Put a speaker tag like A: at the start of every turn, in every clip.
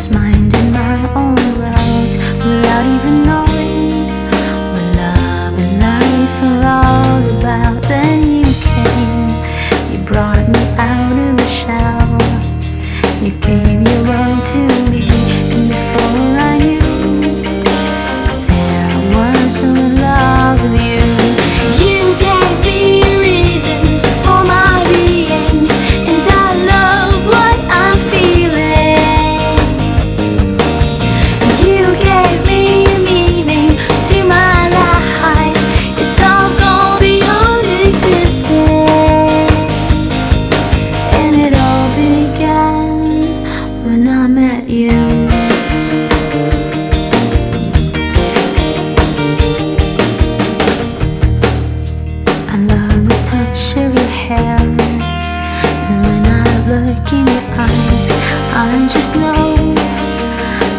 A: just minding my own world without even knowing I in your eyes, I just know.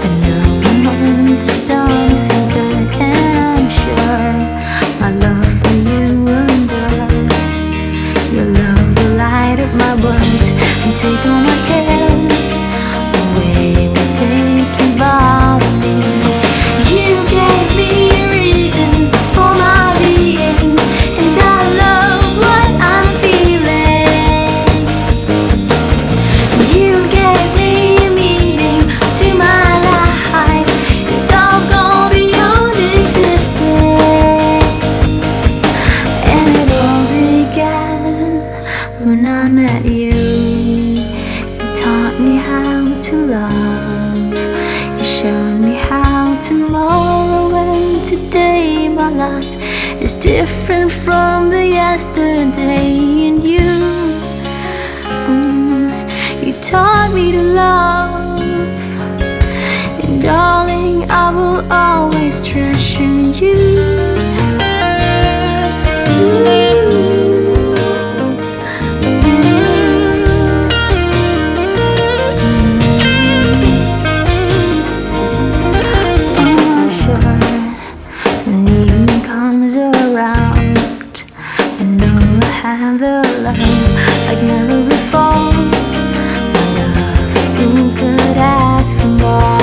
A: I I'm to something good, and I'm sure my love for you will. Your love will light up my world and take all my cares when I met you. You taught me how to love. You showed me how to tomorrow and today my life is different from the yesterday and you. Have love like never before. My love, who could ask for more?